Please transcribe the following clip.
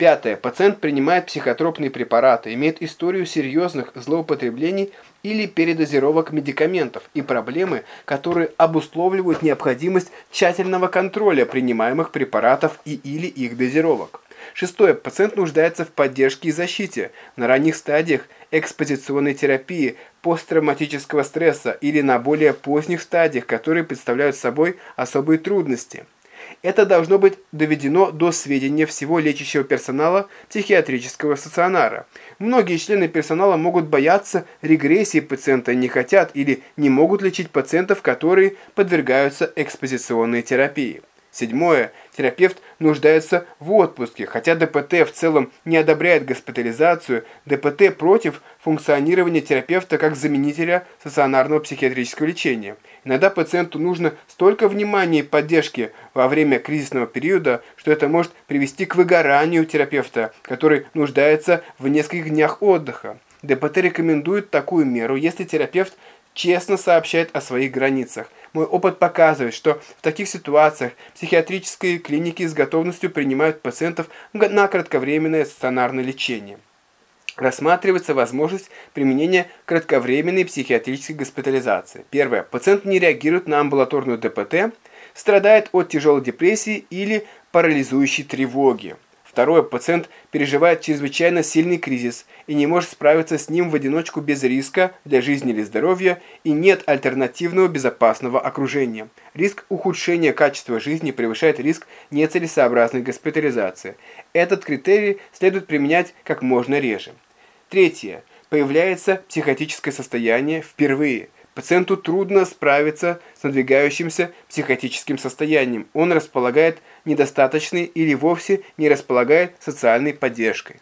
Пятое. Пациент принимает психотропные препараты, имеет историю серьезных злоупотреблений или передозировок медикаментов и проблемы, которые обусловливают необходимость тщательного контроля принимаемых препаратов и или их дозировок. Шестое. Пациент нуждается в поддержке и защите на ранних стадиях экспозиционной терапии, посттравматического стресса или на более поздних стадиях, которые представляют собой особые трудности. Это должно быть доведено до сведения всего лечащего персонала психиатрического стационара. Многие члены персонала могут бояться регрессии пациента, не хотят или не могут лечить пациентов, которые подвергаются экспозиционной терапии. Седьмое. Терапевт нуждается в отпуске. Хотя ДПТ в целом не одобряет госпитализацию, ДПТ против функционирования терапевта как заменителя стационарного психиатрического лечения. Иногда пациенту нужно столько внимания и поддержки во время кризисного периода, что это может привести к выгоранию терапевта, который нуждается в нескольких днях отдыха. ДПТ рекомендует такую меру, если терапевт честно сообщает о своих границах. Мой опыт показывает, что в таких ситуациях психиатрические клиники с готовностью принимают пациентов на кратковременное стационарное лечение. Рассматривается возможность применения кратковременной психиатрической госпитализации. Первое. Пациент не реагирует на амбулаторную ДПТ, страдает от тяжелой депрессии или парализующей тревоги. Второе. Пациент переживает чрезвычайно сильный кризис и не может справиться с ним в одиночку без риска для жизни или здоровья и нет альтернативного безопасного окружения. Риск ухудшения качества жизни превышает риск нецелесообразной госпитализации. Этот критерий следует применять как можно реже. Третье. Появляется психотическое состояние впервые – Пациенту трудно справиться с надвигающимся психотическим состоянием. Он располагает недостаточной или вовсе не располагает социальной поддержкой.